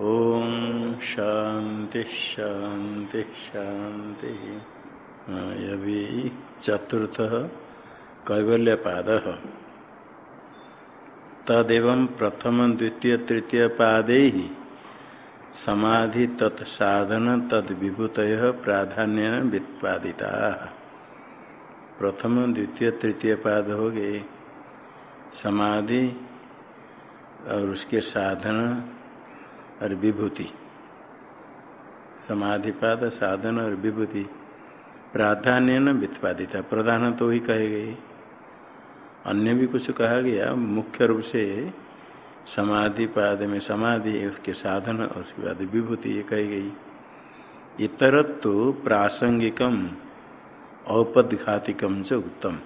ओम शांति शांति शांति। यही चतुर्थ कैवल्य पाद तदेव प्रथम, द्वितीय, तृतीय पादे ही समाधि तत्साधन तद विभूत प्राधान्य वित्पादिता। प्रथम, द्वितीय, तृतीय पाद हो गए समाधि और उसके साधन और विभूति समाधिपाद साधन और विभूति प्राधान्य न व्युत्पादिता प्रधान तो ही कहे गई अन्य भी कुछ कहा गया। मुख्य रूप से समाधि पाद में समाधि, उसके साधन और उसके बाद विभूति ये कही गई। इतरत तो प्रासंगिकम, औपदघातिकम च उत्तम।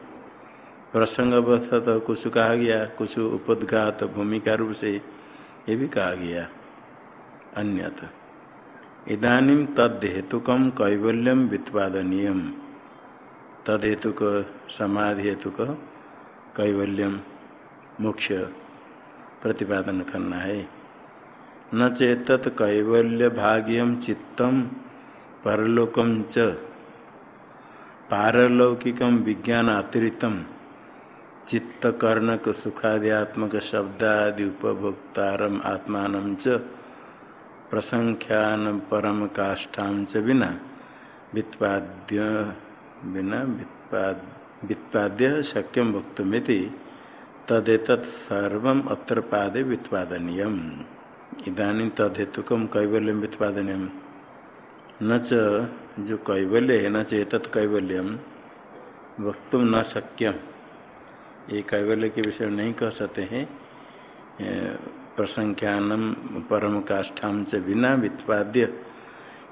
प्रसंग अवस्था तो कुछ कहा गया। कुछ उपदघात भूमिका रूप से ये भी कहा गया। अन्यत। इदानीम तद हेतुकम कैवल्यम वित्पादनीय। तद हेतुक समाधि हेतुक कैवल्यम मुख्य प्रतिपादन करना है। न चेतत कैवल्य भाग्यम चित्तम परलोकम च। पारलौकिकम विज्ञान अतिरिक्तम चित्त कर्णक सुखाद्यात्मक शब्दादि उपभोक्तारम आत्मान च। प्रसंख्यान परम काष्ठा च बिना वित्पाद्य बिना वित्पाद्य शक्यम भक्तुमिति तदेत सर्व अत्र पादे व्युत्पादनीय इधानी तदेतुकम कैवल्यम व्युत्पादनीय न जो कैवल्य है न चेत कैवल्यम वक्त न सक्यम ये कैवल्य के विषय नहीं कह सकते हैं प्रसंख्यानम परम काष्ठाम से बिना वित्पाद्य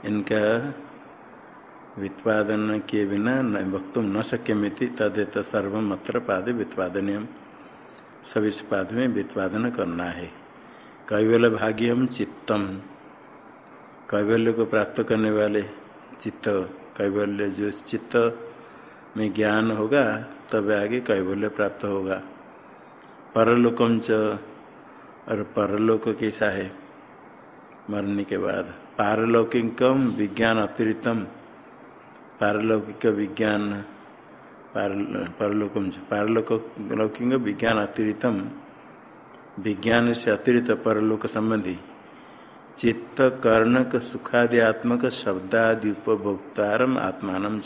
इनका वित्पादन के बिना न न सक्यमिति तदेत सर्वमत्र पादे वित्पादन सब इस पाद में वित्पादन करना है। कैवल्य भाग्यम चित्तम। कैवल्य को प्राप्त करने वाले चित्त, कैवल्य जो चित्त में ज्ञान होगा, तब आगे कैवल्य प्राप्त होगा। परलोकम च और परलोक कैसा है? मरने के बाद। पारलौकिकम विज्ञान अतिरिक्तम। पारलौकिक विज्ञान परलोकम पारलोक लौकिक विज्ञान अतिरिक्तम। विज्ञान से अतिरिक्त परलोक संबंधी। चित्त कर्णक सुखाद्यात्मक शब्दादि उपभोक्तारम आत्मान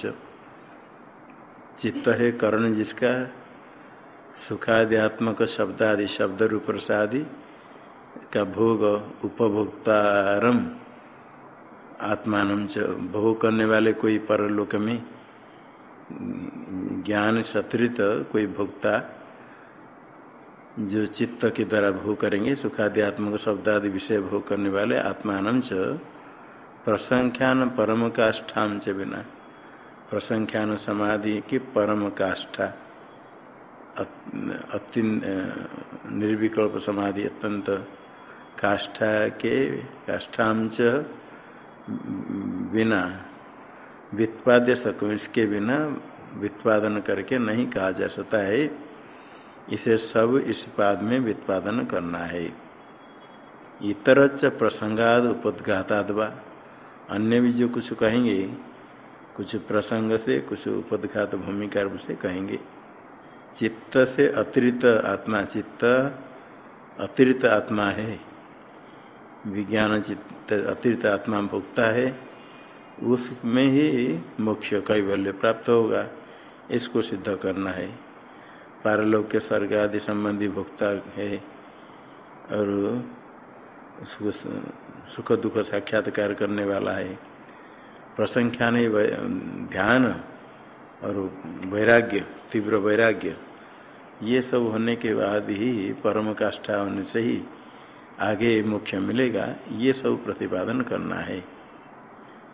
चित्त है कर्ण जिसका सुखाद्यात्मक शब्दादि, शब्द रूप प्रसादि का भोग उपभोक्तारम आत्मान भोग करने वाले कोई परलोक में ज्ञान सत्रित कोई भोक्ता जो चित्त के द्वारा भोग करेंगे, सुखाध्यात्मक शब्दादि विषय भोग करने वाले आत्मान प्रसंख्यान परम काष्ठा च बिना। प्रसंख्यान समाधि की परम काष्ठा अति निर्विकल्प समाधि अत्यंत काष्ठा के काष्ठांच बिना वित्पाद्य सकूँ इसके बिना वित्पादन करके नहीं कहा जा सकता है। इसे सब इस पाद में वित्पादन करना है। इतर प्रसंगाद उपदघातादवा अन्य भी जो कुछ कहेंगे, कुछ प्रसंग से, कुछ उपदघात भूमिका से कहेंगे। चित्त से अतिरिक्त आत्मा, चित्त अतिरिक्त आत्मा है। विज्ञान चित्त अतिरिक्त आत्मा भोगता है, उसमें ही मोक्ष कैवल्य प्राप्त होगा। इसको सिद्ध करना है। पारलोक के स्वर्ग आदि संबंधी भोक्ता है और उसको सुख दुख साक्षात्कार करने वाला है। प्रसंख्यान ध्यान और वैराग्य, तीव्र वैराग्य, ये सब होने के बाद ही परम काष्ठा होने से ही आगे मुख्य मिलेगा, ये सब प्रतिपादन करना है।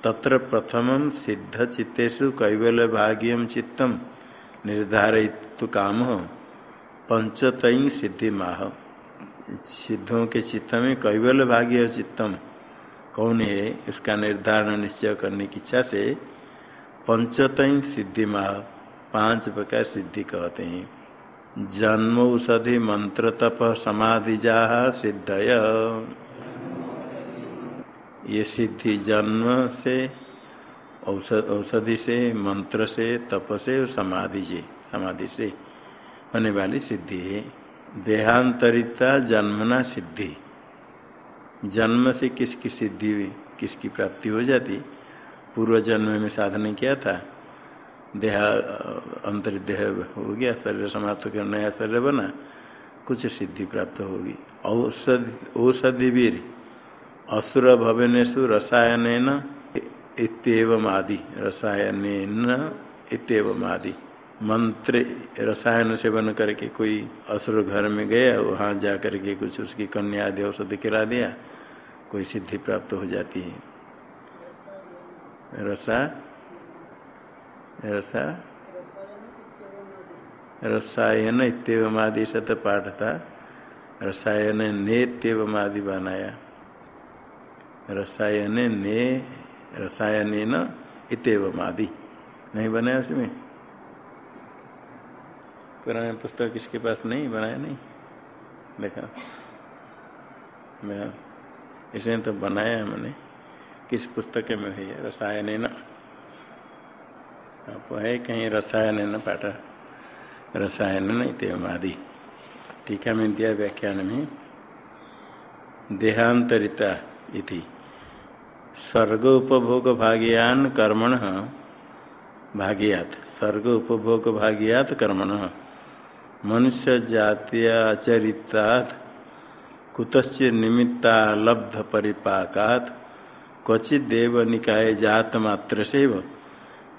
तत्र प्रथम सिद्ध चित्तेषु कैवल्य भाग्यम चित्तम निर्धारित काम पंचतई सिद्धि माह सिद्धों के चित्त में कैवल्य भाग्य चित्तम, कौन है, उसका निर्धारण निश्चय करने की इच्छा से पंचतई सिद्धि माह पाँच प्रकार सिद्धि कहते हैं। जन्म औषधि मंत्र तप समाधि जा सिद्धय। ये सिद्धि जन्म से, औषधि से, मंत्र से, तप से समाधि से समाधि से होने वाली सिद्धि है। देहांतरिता जन्मना सिद्धि। जन्म से किसकी सिद्धि, किसकी प्राप्ति हो जाती? पूर्व जन्म में साधन किया था। देहा अंतर देह हो गया, शरीर समाप्त कर नया शरीर बना, कुछ सिद्धि प्राप्त होगी। औषधि औषधि वीर असुर भवनेशु रसायन इतम आदि। रसायन इतम आदि। मंत्र, रसायन सेवन करके कोई असुर घर में गया, वहाँ जा करके कुछ उसकी कन्या आदि औषधि खिला दिया, कोई सिद्धि प्राप्त हो जाती है। रसा रसा? रसायन इतम आदि सत पाठ था रसायन नेत्यवम आदि बनाया। रसायन ने रसायन इतम आदि नहीं बनाया उसमें? पुराने पुस्तक किसके पास नहीं? बनाया नहीं? देखा। मैं इसने तो बनाया मैंने। किस पुस्तक में है रसायन न आप है कहीं रसायन न पाठ, रसायन न इतम आदि टीका में दिया व्याख्यान में। देहांतरिता इति। सर्ग उपभोग भाग्यान कर्मण, भाग्यात। सर्ग उपभोग भाग्यात कर्मण। मनुष्य जातीयाचरितात्। कुतश्चि निमित्ता लब्ध परिपाकात क्वचित देव निकाय जात मात्र से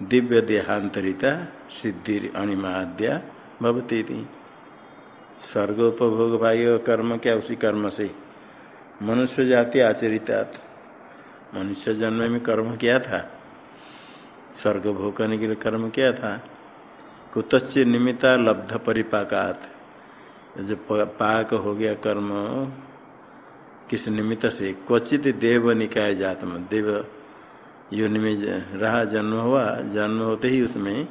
दिव्य देहांतरिता, सिद्धि अणिमाद्या भवती थी स्वर्गोपभोग भाग्य कर्म क्या उसी कर्म से? मनुष्य जाति आचरितात। मनुष्य जन्म में कर्म किया था? स्वर्ग भोग करने के लिए कर्म किया था? कुतश्च निमित्ता लब्ध परिपाकात। जो पाक हो गया कर्म, किस निमित्त से? क्वचित देव निकाय जात देव योनि में रहा, जन्म हुआ, जन्म होते ही उसमें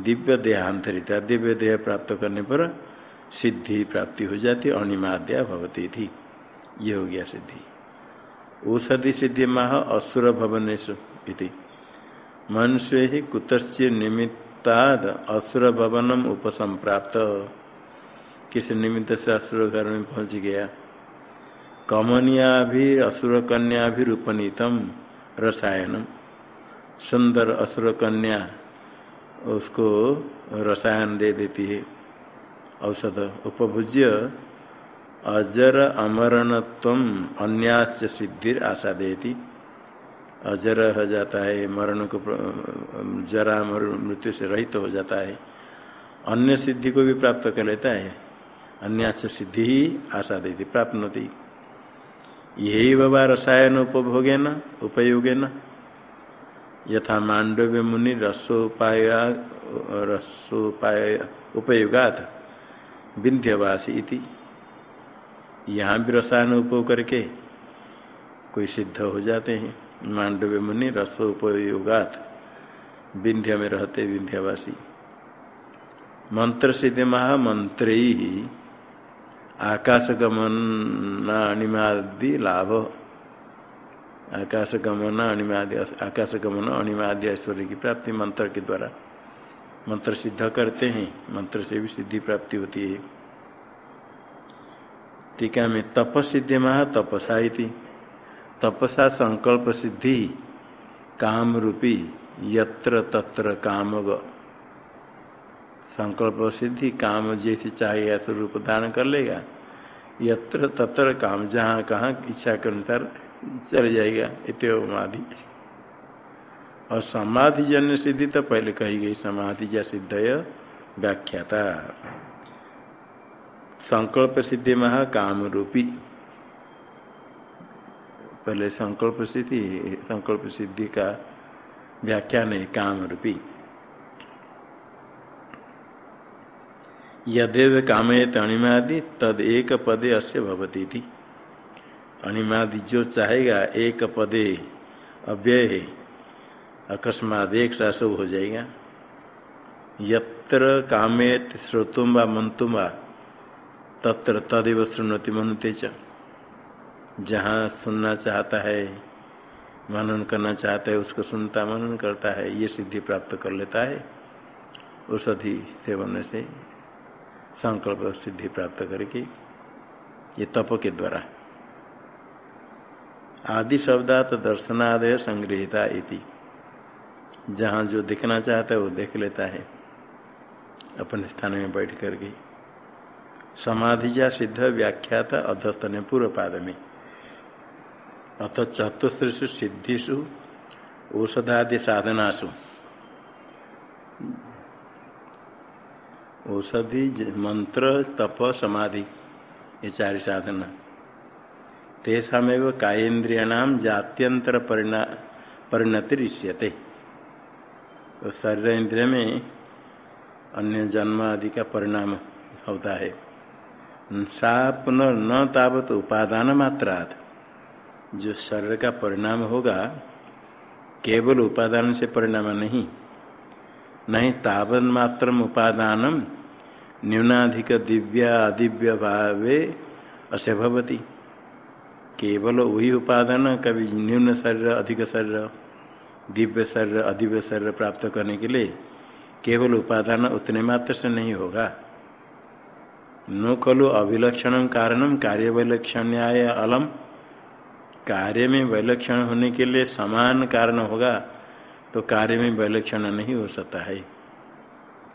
दिव्य देहांतरिता, दिव्य देह प्राप्त करने पर सिद्धि प्राप्ति हो जाती, अनिमाद्या भवती थी। ये हो गया सिद्धि। औषधि सिद्धि माह असुर भवनेश मनुष्य ही कुतश्चि निमित्ताद असुर भवनम उपसंप्राप्त। किस निमित्त से असुर घर में पहुँच गया? कमनिया भी असुर कन्या भी उपनीतम रसायनम। सुंदर असुर कन्या उसको रसायन दे देती है। औषध उपभुज्य अजर अमरणत्व अन्यास्य सिद्धि आशा देती। अजर हो जाता है, मरण को जरा मृत्यु से रहित तो हो जाता है। अन्य सिद्धि को भी प्राप्त कर लेता है। अन्यास्य सिद्धि ही आशा देती, प्राप्त होती यही बाबा रसायन उपभोगे न उपयोगे न यथा मांडव्य मुनि रसोपाय रसोपाय उपयोगात विंध्यवासी इति। यहाँ भी रसायन उपयोग करके कोई सिद्ध हो जाते हैं। मांडव्य मुनि रस उपयोगात विंध्य में रहते विंध्यवासी मंत्र सिद्ध महामंत्र ही आकाश गमन अणिमादि लाभ। आकाश गमन अणिमादि आकाश गमन अणिमादि ऐश्वर्य की प्राप्ति मंत्र के द्वारा। मंत्र सिद्ध करते हैं मंत्र से भी सिद्धि प्राप्ति होती है। टीका में तप सिद्धि महा तपसा तपसा संकल्प सिद्धि काम रूपी यत्र तत्र काम संकल्प सिद्धि, काम जैसे चाहे ऐसा रूप धारण कर लेगा। यत्र तत्र काम, जहाँ कहाँ इच्छा के अनुसार चल जाएगा इतमादि और समाधि जन्य सिद्धि तो पहले कही गई, समाधि जा सिद्ध व्याख्याता। संकल्प सिद्धि महा काम रूपी। पहले संकल्प सिद्धि संकल्प सिद्धि का व्याख्यान है काम रूपी। यदेव कामयत अणिमादि, तद एक पदे अस्य भवती थी अणिमादि जो चाहेगा, एक पदे अव्यय है अकस्मात एक सा हो जाएगा। यत्र कामेत श्रोतुम व मंतुम तत्र तदेव सुनति मनुते च। जहाँ सुनना चाहता है, मनन करना चाहता है, उसको सुनता, मनन करता है, ये सिद्धि प्राप्त कर लेता है। औषधि सेवन से संकल्प सिद्धि प्राप्त करके ये तप के द्वारा। आदि शब्दात दर्शनादय संग्रहिता इति। जहाँ जो देखना चाहता है वो देख लेता है। अपने स्थान में बैठ करके। समाधिजा सिद्ध व्याख्यात अधस्त ने पूर्व पाद में। अथ चतुस्रु सिद्धिषु, औषधादि साधनासु। औषधि मंत्र, तप, समाधि, ये चार साधना तेषामेव कायेन्द्रियाणाम जात्यंतर परिणा परिणति ऋष्यते तो शरीर इंद्रिय में अन्य जन्म आदि का परिणाम होता है। सा पुनः न तावत उपादान मात्रात। जो शरीर का परिणाम होगा, केवल उपादान से परिणाम नहीं नहीं, तावन मात्र उपादान न्यूनाधिक दिव्य अदिव्य भावे असे भवती केवल वही उपादान कभी न्यून शरीर, अधिक शरीर, दिव्य शरीर, अदिव्य शरीर प्राप्त करने के लिए केवल उपादान उतने मात्र से नहीं होगा। नो खलु अभिलक्षण कारणम कार्य वैलक्षण्याय अलम। कार्य में वैलक्षण होने के लिए समान कारण होगा। तो कार्य में वैलक्षण नहीं हो सकता है।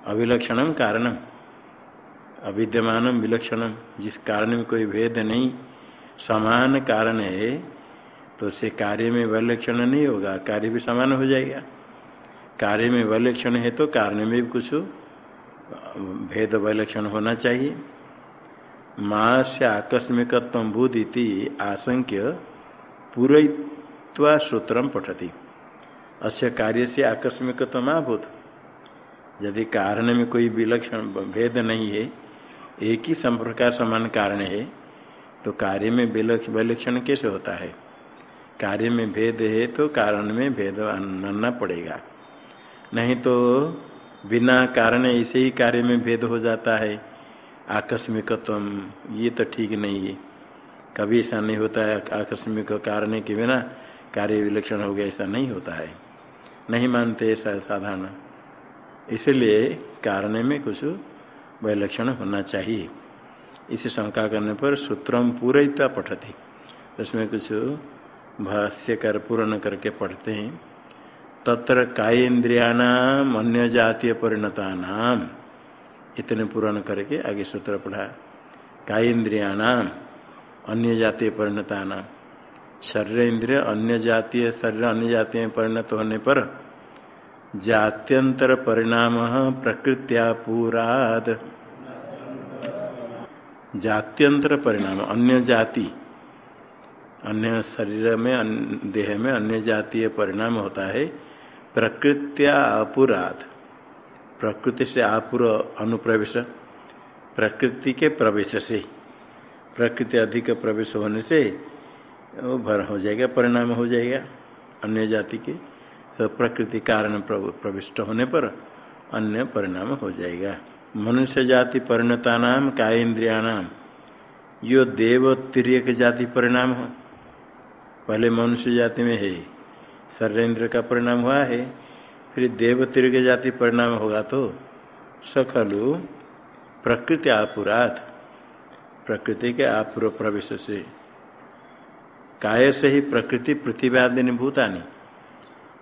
अविलक्षणम कारणम, अविद्यमानम विलक्षणम, जिस कारण में कोई भेद नहीं, समान कारण है तो उसे कार्य में वैलक्षण नहीं होगा, कार्य भी समान हो जाएगा। कार्य में वैलक्षण है तो कारण में भी कुछ भेद वैलक्षण होना चाहिए। माँ से आकस्मिकत्व बुद्धि आशंक्य पूरय्वा सूत्रम पठती। अस्य कार्य से आकस्मिक तो महाभूत यदि कारण में कोई विलक्षण भेद नहीं है, एक ही संप्रकार समान कारण है तो कार्य में विलक्षण कैसे होता है? कार्य में भेद है तो कारण में भेद आनना पड़ेगा। नहीं तो बिना कारण ऐसे ही कार्य में भेद हो जाता है। आकस्मिकत्व ये तो ठीक नहीं है। कभी ऐसा नहीं होता है, आकस्मिक कारण के बिना कार्य विलक्षण हो गया, ऐसा नहीं होता है। नहीं मानते ऐसा साधारण। इसलिए कारण में कुछ विलक्षण होना चाहिए। इसे शंका करने पर सूत्रम पूरा पठती। उसमें कुछ भाष्यकर पूर्ण करके पढ़ते हैं। तत्र कायेन्द्रियाणाम अन्य जातीय परिणता नाम इतने पूर्ण करके आगे सूत्र पढ़ा। कायेन्द्रियाणाम अन्य जातीय परिणता नाम शरीर इंद्रिय अन्य जातीय शरीर, अन्य जातीय परिणत होने पर जात्यंतर परिणाम प्रकृत्या पूराद जात्यंतर परिणाम, अन्य जाति, अन्य शरीर में देह में अन्य जातीय परिणाम होता है, प्रकृत्या अपुराध प्रकृति से आपुर अनुप्रवेश, प्रकृति के प्रवेश से, प्रकृति अधिक प्रवेश होने से वो भर हो जाएगा, परिणाम हो जाएगा। अन्य जाति के सब प्रकृति कारण प्रविष्ट होने पर अन्य परिणाम हो जाएगा। मनुष्य जाति परिणता नाम काय इंद्रिया नाम यो देव तिरक जाति परिणाम हो। पहले मनुष्य जाति में है सर्वेन्द्र का परिणाम हुआ है, फिर देव जाति परिणाम होगा तो सखलु प्रकृति आपुरात। प्रकृति के आपूर्व प्रवेश से काय से ही प्रकृति पृथ्वी आदि भूतानी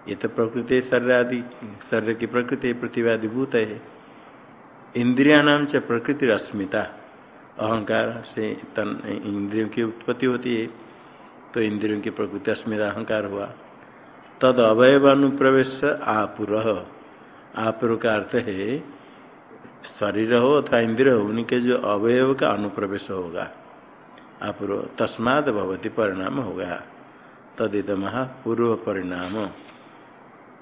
ये तो प्रकृति शरीर आदि शरीर की प्रकृति पृथ्वी आदि भूत है। इंद्रिया नाम च प्रकृति अस्मिता अहंकार से तन, इंद्रियों की उत्पत्ति होती है तो इंद्रियों की प्रकृति अस्मिता अहंकार हुआ। तद अवयव अनुप्रवेश आपुर। आपुर का अर्थ है, शरीर हो अथवा इंद्रिय हो, उनके जो अवयव का अनुप्रवेश होगा। अपूर्व तस्माद भवती परिणाम होगा। तदिदम पूर्व परिणाम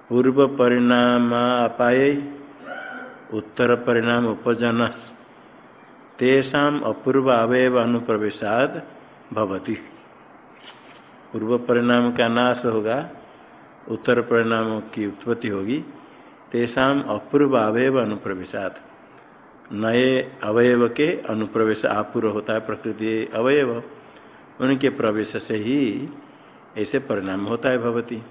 पूर्व परिणाम अपाय उत्तर परिणाम उपजन तेषा अपूर्व अवयव अनुप्रवेशाद भवती। पूर्व परिणाम का नाश होगा उत्तर परिणाम की उत्पत्ति होगी तेषा अपूर्व अवयव अनुप्रवेशात। नए अवयव के अनुप्रवेश आपूर्व होता है, प्रकृति अवयव, उनके प्रवेश से ही ऐसे परिणाम होता है भवती।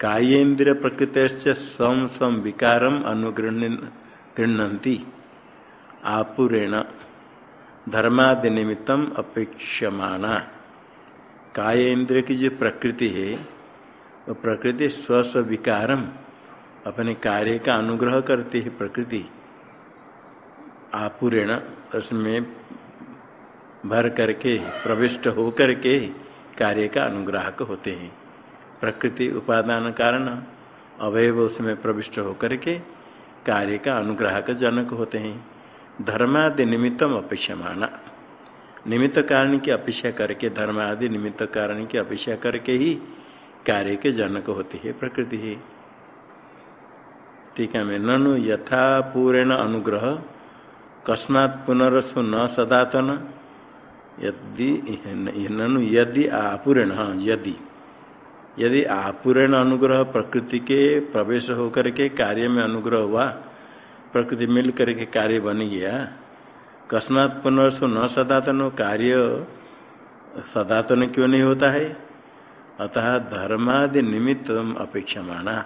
कायेन्द्र प्रकृत स्वम स्वम विकारम अनुगृहती आपुरेण धर्मादि निमित्तम अपेक्षमाना कायेन्द्र की जो प्रकृति है, वो तो प्रकृति स्वस्व विकारम अपने कार्य का अनुग्रह करती है प्रकृति। आपुरेण उसमें भर करके, प्रविष्ट होकर के कार्य का अनुग्राहक होते हैं। प्रकृति उपादान कारण अवयव उसमें प्रविष्ट होकर के कार्य का अनुग्राहक जनक होते हैं। धर्मादि निमित्तम अपेक्षमाना निमित्त कारण की अपेक्षा करके धर्म आदि निमित्त कारण की अपेक्षा करके ही कार्य के जनक होती है प्रकृति। ही टीका में, ननु यथा पूर्ण अनुग्रह, कस्मात पुनरसु न सदातन, यदि ननु यदि आपूर्ण हाँ यदि। यदि आपूर्ण अनुग्रह प्रकृति के प्रवेश होकर के कार्य में अनुग्रह हुआ, प्रकृति मिल करके कार्य बन गया, कस्मात पुनर्सु न सदातन, कार्य सदातन क्यों नहीं होता है? अतः धर्मादि निमित्त अपेक्षा माना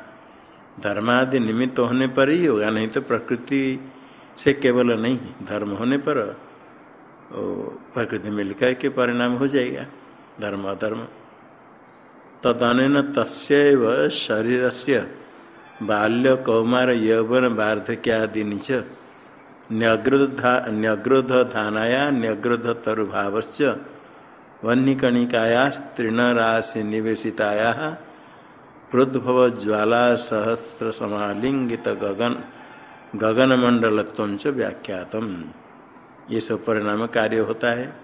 धर्मादि निमित्त होने पर ही होगा, नहीं तो प्रकृति से केवल नहीं, धर्म होने पर प्रकृति मिलकर के परिणाम हो जाएगा, धर्म अधर्म। तदन तस्व शरीर से बाल्य कौमार यौवन वार्धक्यादि नीच न्यग्रोध धानाया न्यग्रोध तरुभाव वन्यकणिकाया तृणराशि निवेशिताया प्रोद्भव ज्वाला सहस्र समालिंगित गगन गगन मंडलत्व व्याख्यातम। ये सब परिणाम कार्य होता है।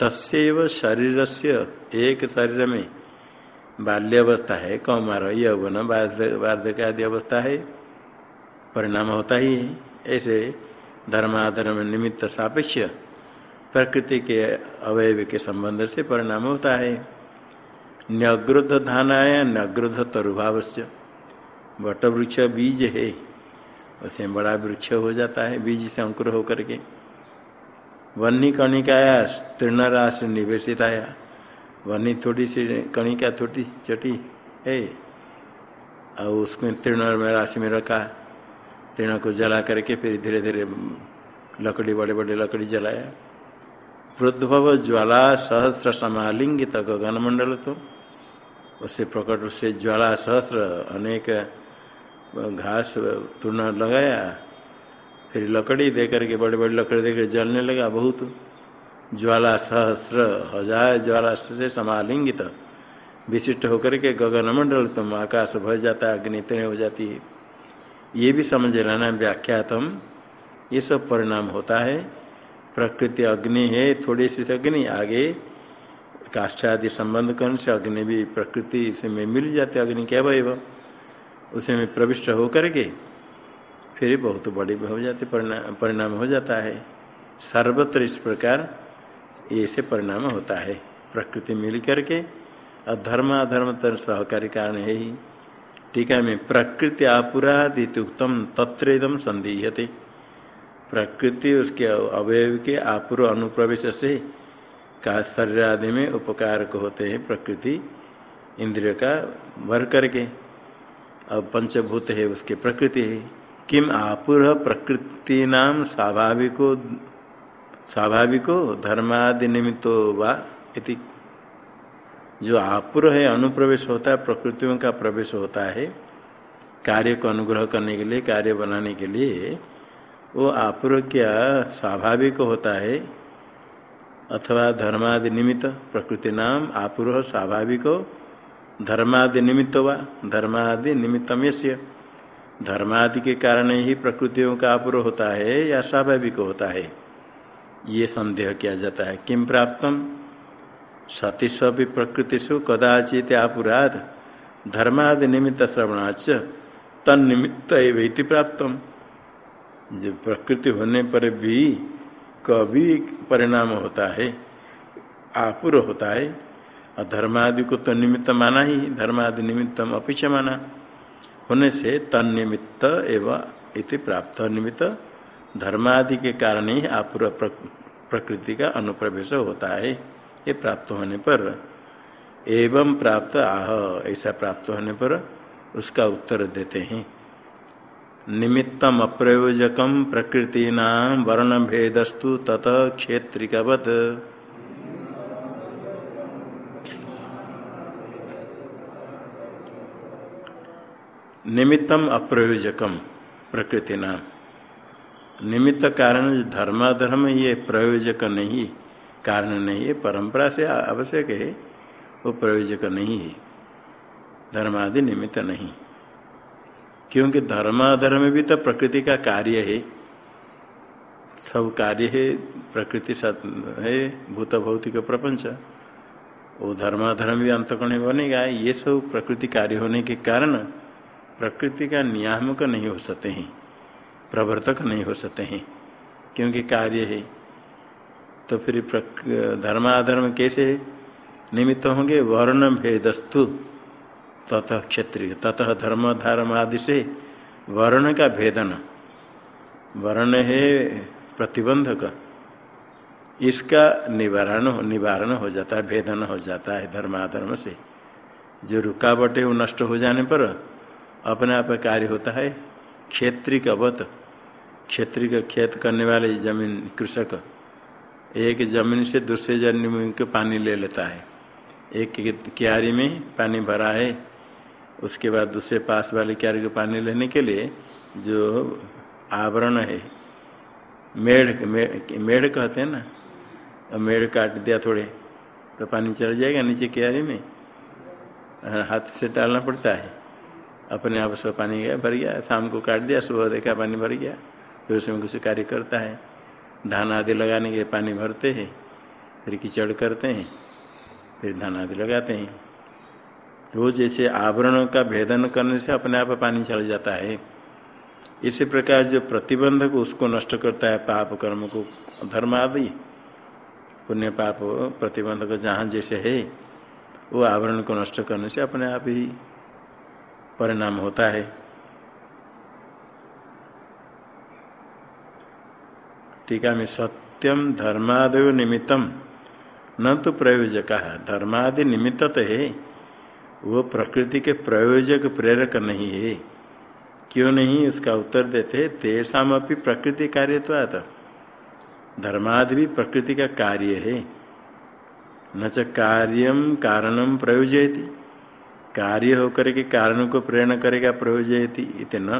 तस्व शरीर से एक शरीर में बाल्यावस्था है, कौमार, यौवन वार्धक्य आदि अवस्था है। परिणाम होता ही है। ऐसे धर्माधर्म निमित्त सापेक्ष प्रकृति के अवयव के संबंध से परिणाम होता है। न्यग्रुद्ध धानाया न्यग्रुद्ध तरुभाव से वट वृक्ष बीज है। उसे बड़ा वृक्ष हो जाता है, बीज से अंकुर होकर के। वन्नी कणिकाया तृणराशि निवेशित आया वन्नी थोड़ी सी कणिका थोड़ी चटी है। और उसमें में राशि में रखा। तृण को जला करके फिर धीरे धीरे लकड़ी बड़े बड़े लकड़ी जलाया। प्रोद्भव ज्वाला सहस्र समालिंगित गगन मंडल तो उससे प्रकट उससे ज्वाला सहस्र अनेक घास तूर्ण लगाया। फिर लकड़ी दे करके बड़े बड़े लकड़ी देकर जलने लगा बहुत। ज्वाला सहस्र हज़ार ज्वाला से समालिंगित। विशिष्ट होकर के गगन मंडल तुम आकाश भर जाता है अग्नि इतने हो जाती। है ये भी समझ रहना व्याख्यातम। ये सब परिणाम होता है। प्रकृति अग्नि है, थोड़ी सी अग्नि, आगे काष्ठादि संबंध करने से अग्नि भी प्रकृति में मिल जाते, अग्नि क्या वही उसे में प्रविष्ट होकर के फिर बहुत बड़ी हो जाती परिणाम परिणाम हो जाता है। सर्वत्र इस प्रकार ऐसे परिणाम होता है। प्रकृति मिल करके, और धर्म अधर्म तर सहकारी कारण है ही। टीका में प्रकृति आपुरादित उत्तम तत्रेदम संदेहते प्रकृति उसके अवयव के आपुर अनुप्रवेश से का शरीर आदि में उपकारक होते हैं प्रकृति, इंद्रिय का भर करके। अब पंचभूत है उसके प्रकृति है। किम आपुर प्रकृति नाम स्वाभाविको स्वाभाविको धर्मादि निमित्तो वा इति। जो आपुर है, अनुप्रवेश होता है प्रकृतियों का प्रवेश होता है, कार्य को अनुग्रह करने के लिए, कार्य बनाने के लिए, वो आपुर क्या स्वाभाविक होता है अथवा धर्मादि निमित्त, प्रकृति नाम आपुर स्वाभाविक धर्मादि निमित्त वा? धर्मादि निमित्तम धर्मादि के कारण ही प्रकृतियों का आपुर होता है या स्वाभाविक होता है? ये संदेह किया जाता है। किम प्राप्तम? सती सभी प्रकृतिशु कदाचित आपुराध धर्मादि निमित्त श्रवणाच तन निमित्त एवं प्राप्तम। जो प्रकृति होने पर भी कभी परिणाम होता है, आपुर होता है। और धर्मादि को तो निमित्त माना ही, धर्मादि निमित्तम अपेक्षा माना। होने से तन निमित्त एवं इति प्राप्त निमित्त धर्मादि के कारण ही आपुर प्रकृति का अनुप्रवेश होता है, ये प्राप्त होने पर। एवं प्राप्त आह, ऐसा प्राप्त होने पर उसका उत्तर देते हैं। निमित्तम अप्रयोजकम प्रकृति नाम वर्ण भेदस्तु तत क्षेत्रिकवत। निमित्तम अप्रयोजकम प्रकृति नाम निमित्त कारण धर्माधर्म ये प्रयोजक नहीं, कारण नहीं है परंपरा से आवश्यक है, वो प्रयोजक नहीं है। धर्मादि निमित्त नहीं। क्योंकि धर्माधर्म भी तो प्रकृति का कार्य है। सब कार्य है, प्रकृति है भूत भौतिक प्रपंच। वो धर्माधर्म भी अंतकण बनेगा। ये सब प्रकृति कार्य होने के कारण प्रकृति का नियामक नहीं हो सकते हैं, प्रवर्तक नहीं हो सकते हैं, क्योंकि कार्य है। तो फिर धर्माधर्म कैसे निमित्त होंगे? वर्ण भेदस्तु। ततः क्षत्रिय, ततः धर्म धर्म आदि से वर्ण का भेदन। वर्ण है प्रतिबंधक। इसका निवारण निवारण हो जाता है, भेदन हो जाता है धर्माधर्म से। जो रुकावट है, वो नष्ट हो जाने पर अपने आप कार्य होता है क्षेत्रिक अवत। क्षेत्रिक खेत करने वाले ज़मीन कृषक एक ज़मीन से दूसरे ज़मीन को पानी ले लेता है। एक क्यारी में पानी भरा है उसके बाद दूसरे पास वाले क्यारी को पानी लेने के लिए जो आवरण है, मेढ़ मेढ़ कहते हैं ना मेढ़ काट दिया थोड़े तो पानी चल जाएगा नीचे क्यारी में। हाथ से डालना पड़ता है। अपने आप उसका पानी गया, भर गया, शाम को काट दिया, सुबह देखा पानी भर गया, फिर उसमें कुछ कार्य करता है। धान आदि लगाने के पानी भरते हैं, फिर कीचड़ करते हैं, फिर धान आदि लगाते हैं। तो जैसे आवरणों का भेदन करने से अपने आप पानी चल जाता है। इसी प्रकार जो प्रतिबंधक उसको नष्ट करता है, पाप कर्म को, धर्म आदि, पुण्य पाप प्रतिबंधक जहाँ जैसे है, वो आवरण को नष्ट करने से अपने आप ही परिणाम होता है। टीका में सत्यम धर्मादय निमित्तम, न तो प्रयोजक धर्मादि निमित्त तो है। वो प्रकृति के प्रयोजक प्रेरक नहीं है। क्यों नहीं? उसका उत्तर देते तेषाम अपनी प्रकृति कार्य तो आता। धर्मादि भी प्रकृति का कार्य है। न च कार्यम कारणम प्रयोजयती। कार्य होकर के कारण को प्रेरणा करेगा, प्रयोजयती इतना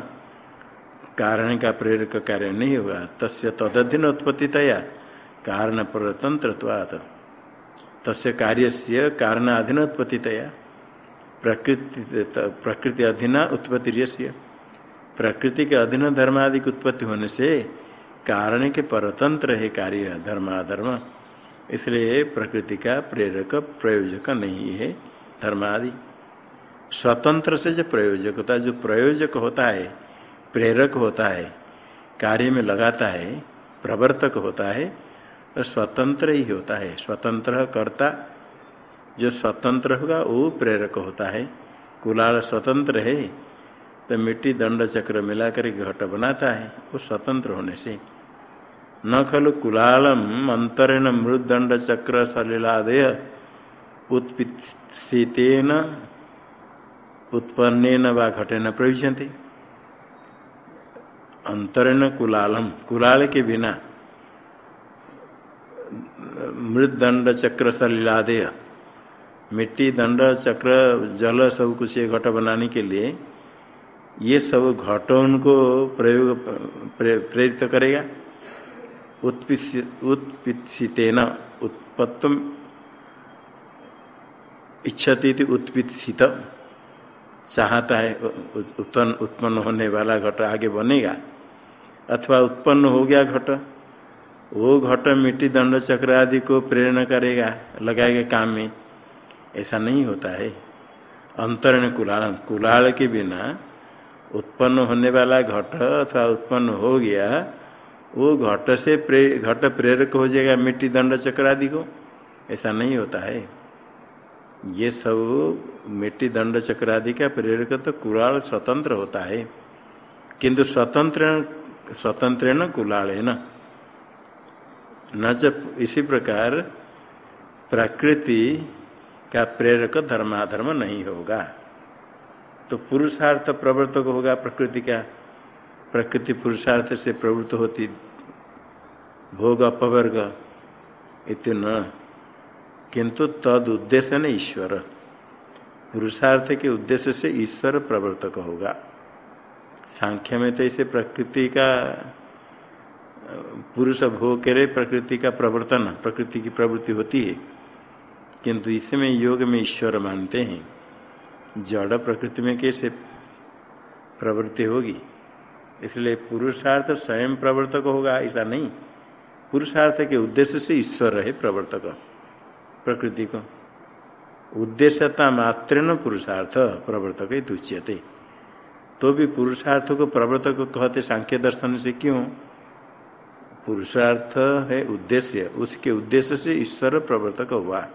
कारण का प्रेरक कार्य नहीं होगा तस्य तदधीन उत्पत्तितया कारण परतंत्र तस्य कार्य से कारण अधीन उत्पत्तितया। प्रकृति प्रकृति अधीन उत्पत्ति प्रकृति के अधीन धर्मादि की उत्पत्ति होने से कारण के परतंत्र है कार्य धर्माधर्म। इसलिए प्रकृति का प्रेरक प्रयोजक नहीं है धर्मादि। स्वतंत्र से जो प्रयोजक होता है जो प्रयोजक होता है, प्रेरक होता है, कार्य में लगाता है, प्रवर्तक होता है स्वतंत्र ही होता है। स्वतंत्र कर्ता जो स्वतंत्र होगा, वो प्रेरक होता है। कुलाल स्वतंत्र है तो मिट्टी दंड चक्र मिलाकर घट बनाता है, वो स्वतंत्र होने से। न खलु कुलालम अंतरेण मृदंड चक्र सलिलादय उत्पितेन उत्पन्न व घटेन प्रयुजते अंतरण कुलालम, कुलाल के बिना मृत दंड चक्र सलिलादेय मिट्टी, दंड, चक्र, जल सब कुछ ये घट बनाने के लिए ये सब घटों को प्रयोग प्रेरित करेगा। उत्पित उत्पत्तम इच्छती उत्पित चाहता है उत्पन्न उत्पन्न होने वाला घट आगे बनेगा, अथवा उत्पन्न हो गया घट, वो घट मिट्टी, दंड, चक्र आदि को प्रेरणा करेगा, लगाएगा काम में। ऐसा नहीं होता है। अंतरण कुलाल कुलाल के बिना उत्पन्न होने वाला घट अथवा उत्पन्न हो गया, वो घट से प्रे, घट प्रेरक हो जाएगा मिट्टी दंड चक्र आदि को। ऐसा नहीं होता है। ये सब मिट्टी दंड चक्र आदि का प्रेरक तो कुलाल स्वतंत्र होता है। किंतु स्वतंत्र स्वतंत्र न कुलाल है न। न इसी प्रकार प्रकृति का प्रेरक धर्माधर्म नहीं होगा। तो पुरुषार्थ प्रवर्तक होगा प्रकृति का। प्रकृति पुरुषार्थ से प्रवृत्त होती, भोग अपवर्ग, इति न। किंतु तद उद्देश्य न ईश्वर। पुरुषार्थ के उद्देश्य से ईश्वर प्रवर्तक होगा। सांख्य में तो इसे प्रकृति का, पुरुष भोग के लिए प्रकृति का प्रवर्तन, प्रकृति की प्रवृत्ति होती है। किंतु इसमें योग में ईश्वर मानते हैं। जड़ प्रकृति में कैसे प्रवृत्ति होगी? इसलिए पुरुषार्थ स्वयं प्रवर्तक होगा, ऐसा नहीं। पुरुषार्थ के उद्देश्य से ईश्वर है प्रवर्तक, प्रकृति को। उद्देश्यता मात्र न पुरुषार्थ प्रवर्तक उच्यते तो भी पुरुषार्थ को प्रवर्तक कहते सांख्य दर्शन से क्यों? पुरुषार्थ है उद्देश्य, उसके उद्देश्य से ईश्वर प्रवर्तक हुआ।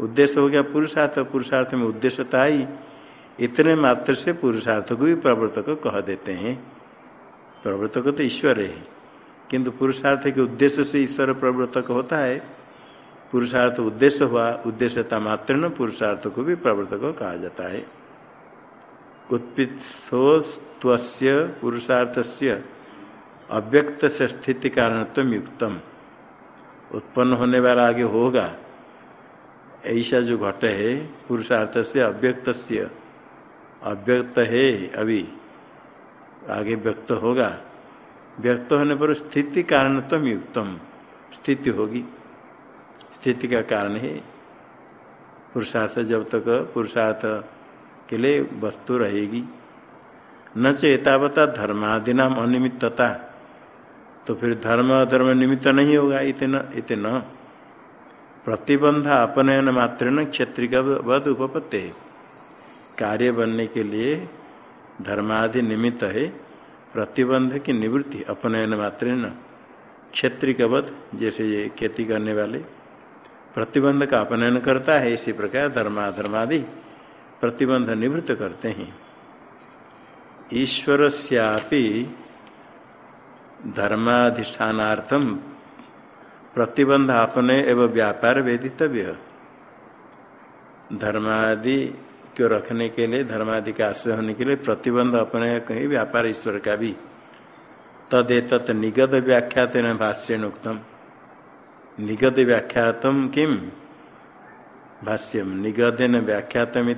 उद्देश्य हो गया पुरुषार्थ पुरुषार्थ में उद्देश्यता आई इतने मात्र से पुरुषार्थ को भी प्रवर्तक कह देते हैं। प्रवर्तक तो ईश्वर है, किंतु पुरुषार्थ के उद्देश्य से ईश्वर प्रवर्तक होता है। पुरुषार्थ उद्देश्य हुआ, उद्देश्यता मात्र न पुरुषार्थ को भी प्रवर्तक कहा जाता है। उत्पित्सोत्वस्य पुरुषार्थ से अव्यक्त से स्थिति कारणत्व युक्तम। उत्पन्न होने वाला आगे होगा। ऐसा जो घट है पुरुषार्थ से अव्यक्त अव्यक्त है अभी। आगे व्यक्त होगा। व्यक्त होने पर स्थिति कारणत्व युक्तम। स्थिति होगी। स्थिति का कारण है, पुरुषार्थ जब तक पुरुषार्थ के लिए वस्तु रहेगी। न चेतावता धर्मादि नाम अनियमितता तो फिर धर्म, अधर्म निमित्त नहीं होगा, इतना इतना। प्रतिबंध अपनयन मात्र न क्षेत्रिक वध उपपत्ति। कार्य बनने के लिए धर्मादि निमित्त है प्रतिबंध की निवृत्ति अपनयन मात्र न क्षेत्रिक वध जैसे ये खेती करने वाले। प्रतिबंध का अपनयन करता है, इसी प्रकार धर्माधर्मादि प्रतिबंध निवृत्त करते हैं। ईश्वर धर्माधिष्ठानार्थम प्रतिबंध अपने एवं व्यापार वेदितव्य। धर्मादि को रखने के लिए, धर्मादि का आश्रय होने के लिए प्रतिबंध अपने कहीं व्यापार ईश्वर का भी। तदेत निगद व्याख्यात भाष्य उत्तम निगद व्याख्यातम किम? भाष्यम, निगदेन व्याख्यातम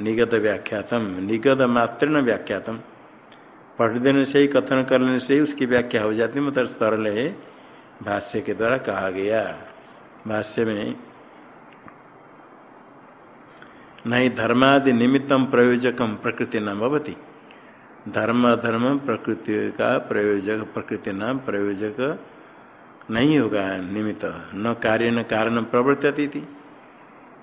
निगत व्याख्यातम निगत मात्र न व्याख्यातम। पढ़ देने से ही कथन करने से ही उसकी व्याख्या हो जाती मतलब सरल है भाष्य के द्वारा कहा गया। भाष्य में, नहीं धर्मादि निमित्तम प्रयोजकम प्रकृति नाम भवती। धर्म धर्म प्रकृति का प्रयोजक, प्रकृति नाम प्रयोजक नहीं होगा निमित्त। न कार्य न कारण प्रवर्तती थी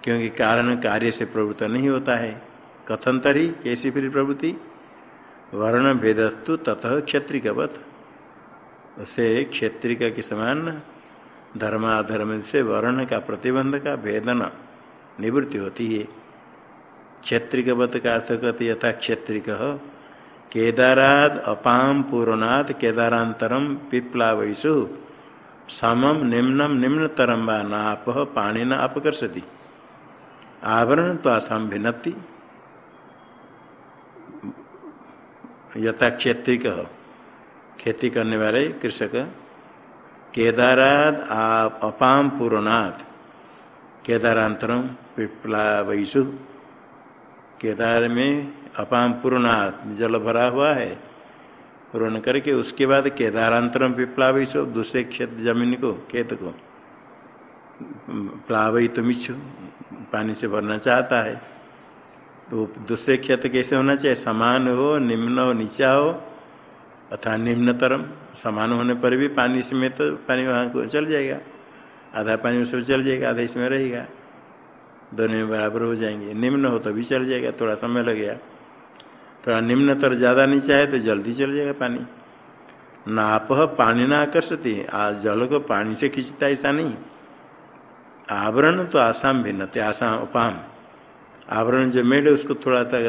क्योंकि कारण कार्य से प्रवृत्त नहीं होता है। कथन तरी कैसी फिर प्रवृत्ति? वर्ण भेदस्तु ततः क्षत्रिकवत उसे क्षेत्रिका के समान धर्माधर्म से वर्ण का प्रतिबंध का भेदन निवृत्ति होती है। क्षेत्रिकवत का अर्थ कहते यथा क्षेत्रिक। केदाराद अपाम पूर्णाद केदारांतरम पिप्ला वैसु समम निम्नम निम्नतरम व नाप पाणी न अपकर्षति। आवरण तो आसाम भिन्नति यथा क्षेत्रिक। खेती करने वाले कृषक, केदाराद अपाम पूर्णाथ केदारांतरम पिपला वैसु केदार में अपाम पूर्णाथ जल भरा हुआ है। पूर्ण करके उसके बाद केदारांतरम पिप्लावैसु दूसरे खेत ज़मीन को, खेत को। प्लावई तो मिच्छू पानी से भरना चाहता है। तो दूसरे खेत कैसे होना चाहिए? समान हो, निम्न हो, नीचा हो अथवा निम्नतरम समान होने पर भी पानी इसमें तो पानी वहाँ को चल जाएगा। आधा पानी उसमें चल जाएगा, आधा इसमें रहेगा। दोनों में बराबर हो जाएँगे। निम्न हो तो भी चल जाएगा, थोड़ा समय लगेगा थोड़ा निम्नतर ज़्यादा नहीं चाहे तो जल्दी चल जाएगा पानी। नाप पानी ना आकर्षति आज जल को पानी से खींचता ऐसा नहीं। आवरण तो आसाम भिन्न आसाम उपाम। आवरण जो मेड उसको थोड़ा सा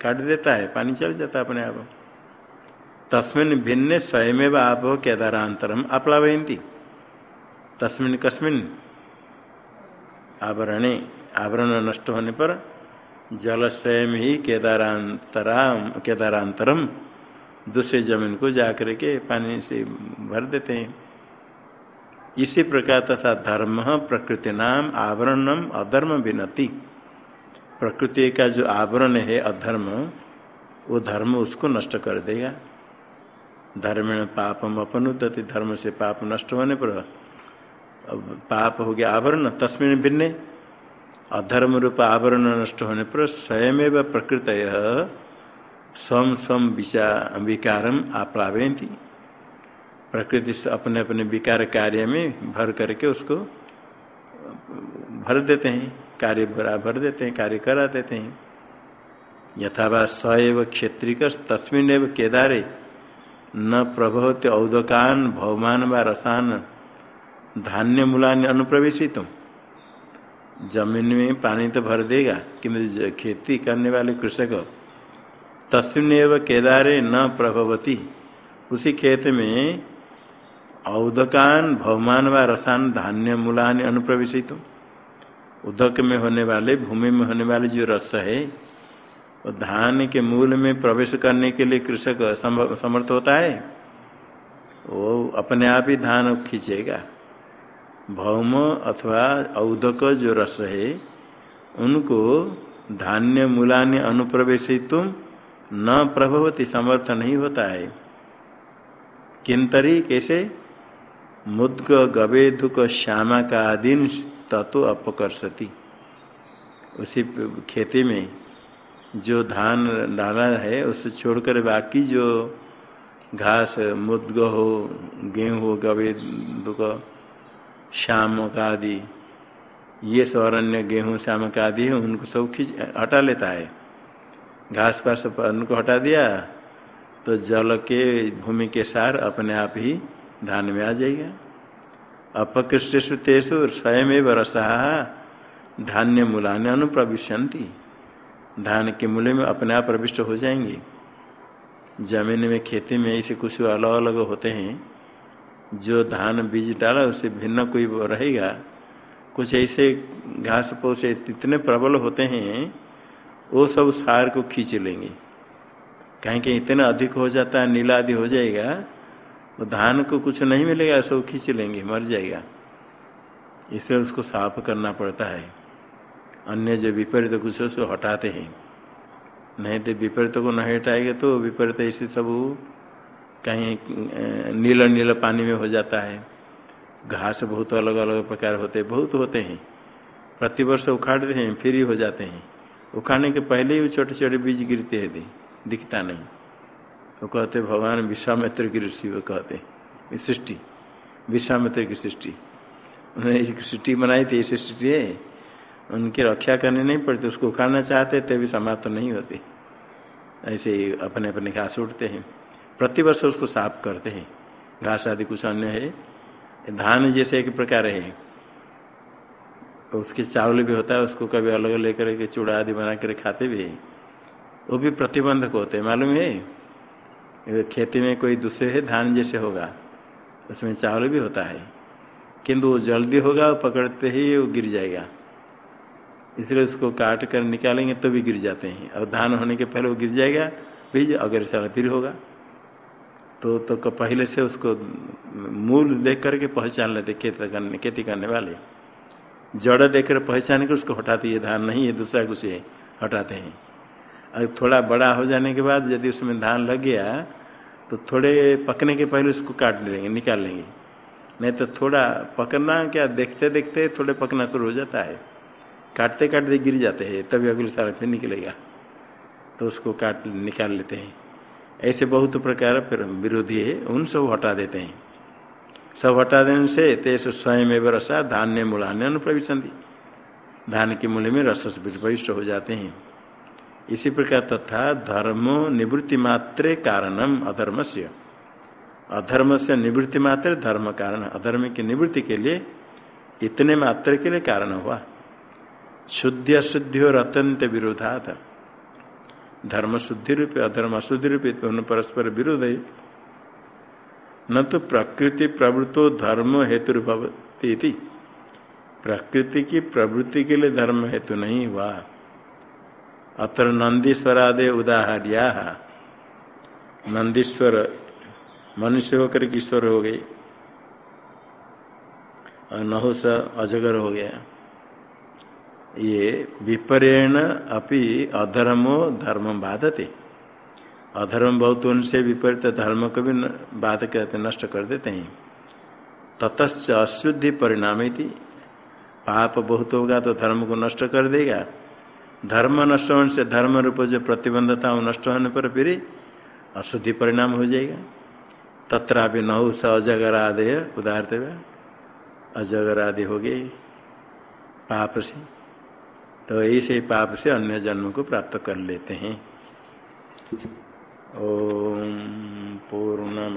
काट देता है, पानी चल जाता है अपने आप तस्मिन भिन्न स्वयं आप केदारांतरम अपलावयती तस्मिन कस्मिन आवरणे, आवरण नष्ट होने पर जल स्वयं ही केदारांतराम केदारांतरम दूसरे ज़मीन को जाकर के पानी से भर देते हैं। इसी प्रकार तथा धर्म, प्रकृति नाम, आवरणम, अधर्म विनति। प्रकृति का जो आवरण है, अधर्म, वो धर्म उसको नष्ट कर देगा। धर्म पापम अपनुदति, धर्म से पाप नष्ट होने पर पाप हो गया आवरण, तस्मिन भिन्न अधर्म रूप आवरण नष्ट होने पर स्वयं प्रकृत स्वम स्वम विकारम आप्लावेंती प्रकृति से अपने अपने विकार कार्य में भर करके उसको भर देते हैं, कार्य भरा भर देते हैं, कार्य करा देते हैं। यथावा सएव क्षेत्रिक तस्मिन केदारे न प्रभवते औदकान, भवमान व रसान। धान्य मूलान्य अनुप्रवेशित ज़मीन में पानी तो भर देगा, किंतु खेती करने वाले कृषक। तस्मिन केदारे न प्रभवती। उसी खेत में औदकान, भवमान व रसान धान्य मूलान अनुप्रवेशित उदक में होने वाले, भूमि में होने वाले जो रस है धान के मूल में प्रवेश करने के लिए कृषक समर्थ होता है? वो अपने आप ही धान खींचेगा। भौम अथवा औदक जो रस है, उनको धान्य मूलान्य अनुप्रवेशित न प्रभवती, समर्थ नहीं होता है। किंतरी कैसे? मुद्ग, गवेदुक श्यामा का आदिन तत्व अपकर्षति। उसी खेती में जो धान डाला है, उसे छोड़कर बाकी जो घास, मुद्ग हो, गेहूँ हो गवेदुक श्याम का आदि, ये सब अन्य गेहूँ श्याम का आदि है, उनको सब खींच, हटा लेता है। घास पास उनको हटा दिया तो जल के, भूमि के सार अपने आप ही धान में आ जाएगा। अपकृष्टेशु तेसु स्वयं रसा, धान्य मूलाने अनुप्रविशंति धान के मूल्य में अपने आप प्रविष्ट हो जाएँगे। ज़मीन में, खेती में ऐसे कुछ अलग अलग होते हैं, जो धान बीज डाला, उससे भिन्न कोई रहेगा। कुछ ऐसे घास पोस इतने प्रबल होते हैं, वो सब सार को खींच लेंगे। कहीं कहीं इतना अधिक हो जाता है नीला आदि हो जाएगा, वो धान को कुछ नहीं मिलेगा सब खींच लेंगे, मर जाएगा। इसलिए उसको साफ़ करना पड़ता है। अन्य जो विपरीत कुछ है उसको हटाते हैं। नहीं तो विपरीत को नहीं हटाएँगे तो विपरीत ऐसे सब कहीं नीला नीला पानी में हो जाता है। घास बहुत अलग अलग प्रकार होते बहुत होते हैं। प्रतिवर्ष उखाड़ते हैं, फिर ही हो जाते हैं। उखाड़ने के पहले ही छोटे छोटे बीज गिरते हैं दिखता नहीं। वो कहते भगवान, विश्वामित्र की ऋषि वो कहते सृष्टि, विश्वामित्र की सृष्टि। उन्होंने सृष्टि बनाई थी, ऐसी सृष्टि है? उनकी रक्षा करनी नहीं पड़ती, उसको उखाड़ना चाहते थे, भी समाप्त तो नहीं होते। ऐसे ही अपने अपने घास उठते हैं। प्रतिवर्ष उसको साफ़ करते हैं। घास आदि कुछ अन्य है। धान जैसे एक प्रकार है। उसके चावल भी होता है, उसको कभी अलग लेकर के चूड़ा आदि बना कर खाते भी है। वो भी प्रतिबंधक होते हैं, मालूम है? खेती में कोई दूसरे है, धान जैसे होगा, उसमें चावल भी होता है। किंतु वो जल्दी होगा पकड़ते ही वो गिर जाएगा। इसलिए उसको काट कर निकालेंगे तो भी गिर जाते हैं। और धान होने के पहले वो गिर जाएगा बीज अगर सारा फिर होगा। तो तो पहले से उसको मूल देख करके पहचान लेते, खेती करने खेती करने वाले। जड़ देखकर पहचान कर उसको हटाते, ये धान नहीं है, दूसरा कुछ है, हटाते हैं। और थोड़ा बड़ा हो जाने के बाद यदि उसमें धान लग गया तो थोड़े पकने के पहले उसको काट लेंगे निकाल लेंगे। नहीं तो थोड़ा पकना क्या देखते देखते थोड़े पकना शुरू हो जाता है। काटते काटते गिर जाते हैं, तभी अगले साल फिर निकलेगा। तो उसको काट, निकाल लेते हैं। ऐसे बहुत प्रकार फिर विरोधी है, उन सब हटा देते हैं। सब हटा देने से तेज स्वयं एवं रसा, धान्य मूलान्य अनुप्रविशंति। धान के मूल्य में रस प्रविष्ट हो जाते हैं। इसी प्रकार तथा धर्मो निवृत्ति मात्रे कारणम अधर्म से अधर्म से निवृत्ति मात्र, धर्म कारण, अधर्म की निवृत्ति के लिए इतने मात्र के लिए कारण हुआ। शुद्ध अशुद्धि और अत्यंत विरोधात। धर्म शुद्धि रूप अधर्म अशुद्धि रूप दोनों परस्पर विरोध है। न तो प्रकृति प्रवृत्तो धर्म हेतु प्रकृति की प्रवृत्ति के लिए धर्म हेतु नहीं हुआ। अत्र नंदीश्वरादे उदाहरिया। नंदीश्वर मनुष्य होकर ईश्वर हो गए। और नहुस अजगर हो गया। ये विपरेण अपि अधर्मो धर्म बाधते। अधर्म बहुत उनसे विपरीत धर्म को भी बाध करते, नष्ट कर देते हैं। ततच अशुद्धि परिणाम पाप बहुत होगा तो धर्म को नष्ट कर देगा। धर्म नष्ट होने से धर्म रूप जो प्रतिबंधता नष्ट होने पर फिर अशुद्धि परिणाम हो जाएगा। तथा भी नहु स अजगर आदय उदाहरते अजगर आदि हो गए। पाप से तो ऐसे पाप से अन्य जन्म को प्राप्त कर लेते हैं। ओम पूर्ण